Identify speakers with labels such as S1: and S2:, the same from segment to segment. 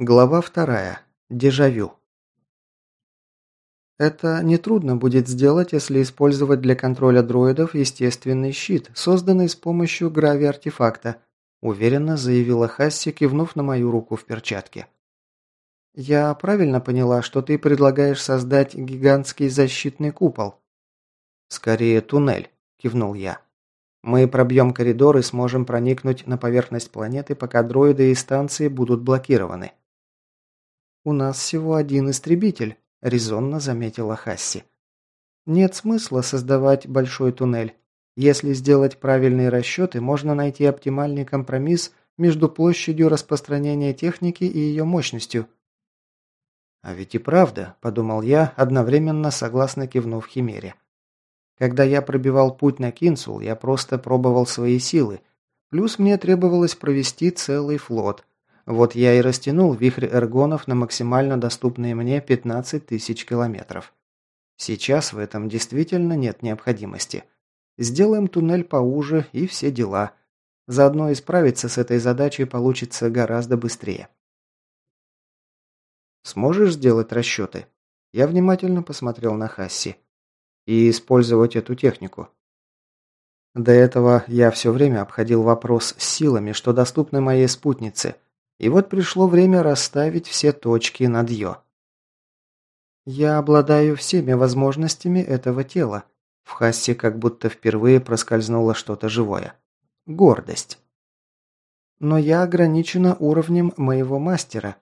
S1: Глава вторая. Дежавю. Это нетрудно будет сделать, если использовать для контроля дроидов естественный щит, созданный с помощью грави-артефакта, уверенно заявила Хасси, кивнув на мою руку в перчатке. Я правильно поняла, что ты предлагаешь создать гигантский защитный купол? Скорее туннель, кивнул я. Мы пробьем коридор и сможем проникнуть на поверхность планеты, пока дроиды и станции будут блокированы. «У нас всего один истребитель», – резонно заметила Хасси. «Нет смысла создавать большой туннель. Если сделать правильные расчеты, можно найти оптимальный компромисс между площадью распространения техники и ее мощностью». «А ведь и правда», – подумал я, одновременно согласно кивнув Химере. «Когда я пробивал путь на Кинсул, я просто пробовал свои силы. Плюс мне требовалось провести целый флот. Вот я и растянул вихрь эргонов на максимально доступные мне 15 тысяч километров. Сейчас в этом действительно нет необходимости. Сделаем туннель поуже и все дела. Заодно и справиться с этой задачей получится гораздо быстрее. Сможешь сделать расчеты? Я внимательно посмотрел на Хасси. И использовать эту технику. До этого я все время обходил вопрос с силами, что доступны моей спутнице – и вот пришло время расставить все точки над «ё». «Я обладаю всеми возможностями этого тела». В Хассе как будто впервые проскользнуло что-то живое. Гордость. «Но я ограничена уровнем моего мастера».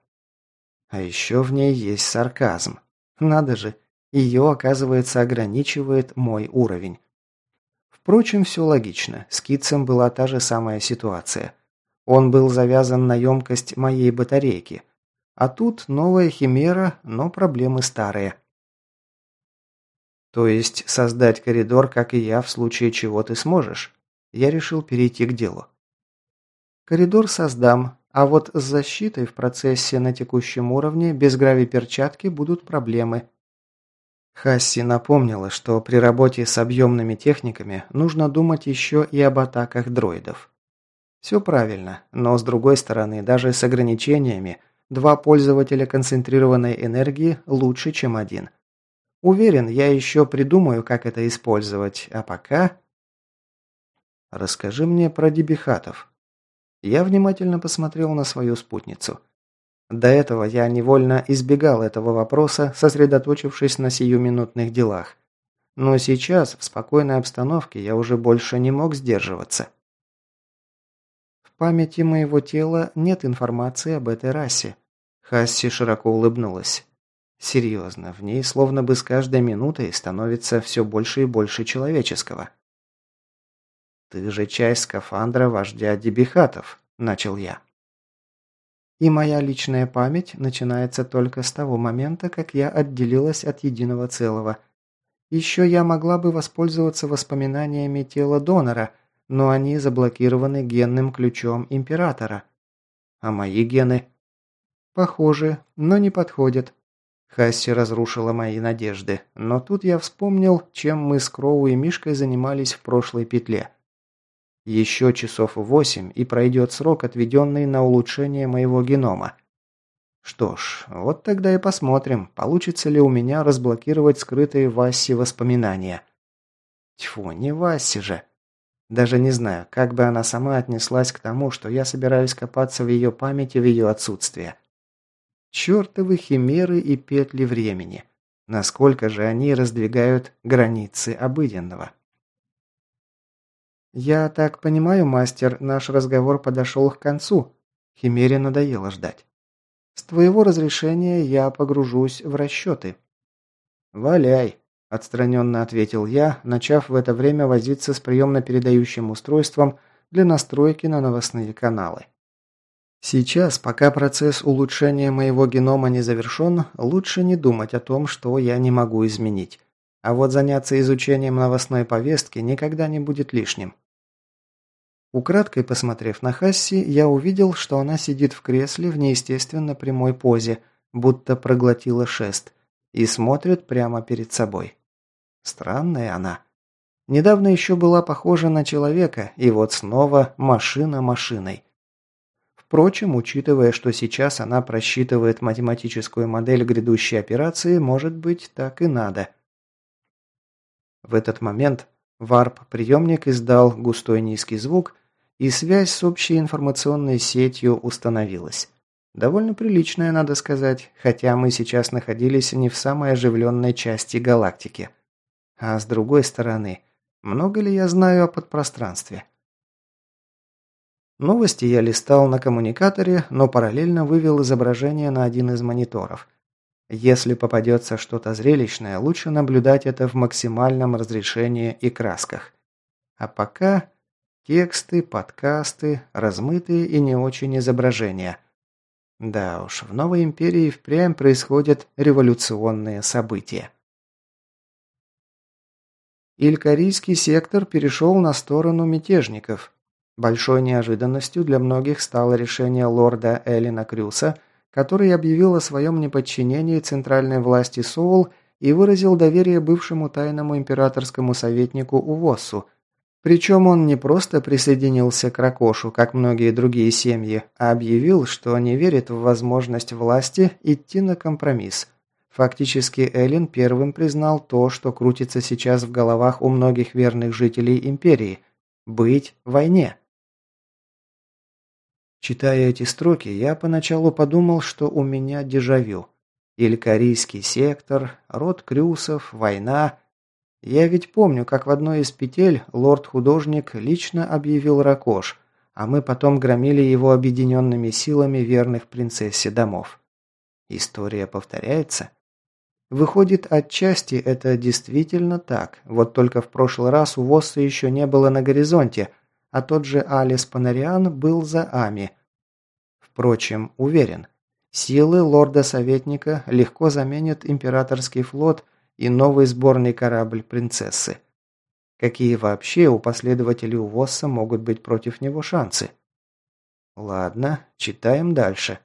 S1: А еще в ней есть сарказм. Надо же, ее, оказывается, ограничивает мой уровень. Впрочем, все логично. С Китцем была та же самая ситуация – он был завязан на емкость моей батарейки. А тут новая химера, но проблемы старые. То есть создать коридор, как и я, в случае чего ты сможешь? Я решил перейти к делу. Коридор создам, а вот с защитой в процессе на текущем уровне без грави-перчатки будут проблемы. Хасси напомнила, что при работе с объемными техниками нужно думать еще и об атаках дроидов. Все правильно, но с другой стороны, даже с ограничениями, два пользователя концентрированной энергии лучше, чем один. Уверен, я еще придумаю, как это использовать, а пока... Расскажи мне про дебихатов. Я внимательно посмотрел на свою спутницу. До этого я невольно избегал этого вопроса, сосредоточившись на сиюминутных делах. Но сейчас, в спокойной обстановке, я уже больше не мог сдерживаться памяти моего тела нет информации об этой расе». Хасси широко улыбнулась. «Серьезно, в ней словно бы с каждой минутой становится все больше и больше человеческого». «Ты же часть скафандра вождя Дебихатов», – начал я. «И моя личная память начинается только с того момента, как я отделилась от единого целого. Еще я могла бы воспользоваться воспоминаниями тела донора – но они заблокированы генным ключом Императора. А мои гены? Похожи, но не подходят. Хасси разрушила мои надежды, но тут я вспомнил, чем мы с Кроу и Мишкой занимались в прошлой петле. Еще часов восемь, и пройдет срок, отведенный на улучшение моего генома. Что ж, вот тогда и посмотрим, получится ли у меня разблокировать скрытые в воспоминания. Тьфу, не Васе же. Даже не знаю, как бы она сама отнеслась к тому, что я собираюсь копаться в ее памяти в ее отсутствие. Чертовы химеры и петли времени. Насколько же они раздвигают границы обыденного. «Я так понимаю, мастер, наш разговор подошел к концу. Химере надоело ждать. С твоего разрешения я погружусь в расчеты». «Валяй», – отстраненно ответил я, начав в это время возиться с приемно-передающим устройством для настройки на новостные каналы. Сейчас, пока процесс улучшения моего генома не завершен, лучше не думать о том, что я не могу изменить. А вот заняться изучением новостной повестки никогда не будет лишним. Украдкой посмотрев на Хасси, я увидел, что она сидит в кресле в неестественно прямой позе, будто проглотила шест и смотрит прямо перед собой. Странная она. Недавно еще была похожа на человека, и вот снова машина машиной. Впрочем, учитывая, что сейчас она просчитывает математическую модель грядущей операции, может быть, так и надо. В этот момент варп-приемник издал густой низкий звук, и связь с общей информационной сетью установилась. Довольно приличная, надо сказать, хотя мы сейчас находились не в самой оживленной части галактики. А с другой стороны, много ли я знаю о подпространстве? Новости я листал на коммуникаторе, но параллельно вывел изображение на один из мониторов. Если попадется что-то зрелищное, лучше наблюдать это в максимальном разрешении и красках. А пока тексты, подкасты, размытые и не очень изображения. Да уж, в Новой Империи впрямь происходят революционные события. Илькарийский сектор перешел на сторону мятежников. Большой неожиданностью для многих стало решение лорда Элина Крюса, который объявил о своем неподчинении центральной власти Соул и выразил доверие бывшему тайному императорскому советнику Увоссу. Причем он не просто присоединился к Ракошу, как многие другие семьи, а объявил, что не верит в возможность власти идти на компромисс – Фактически Эллен первым признал то, что крутится сейчас в головах у многих верных жителей Империи – быть в войне. Читая эти строки, я поначалу подумал, что у меня дежавю. Илькарийский сектор, род Крюсов, война. Я ведь помню, как в одной из петель лорд-художник лично объявил Ракош, а мы потом громили его объединенными силами верных принцессе домов. История повторяется? Выходит, отчасти это действительно так, вот только в прошлый раз у Восса еще не было на горизонте, а тот же Алис Панариан был за Ами. Впрочем, уверен, силы лорда-советника легко заменят императорский флот и новый сборный корабль принцессы. Какие вообще у последователей Увосса могут быть против него шансы? Ладно, читаем дальше.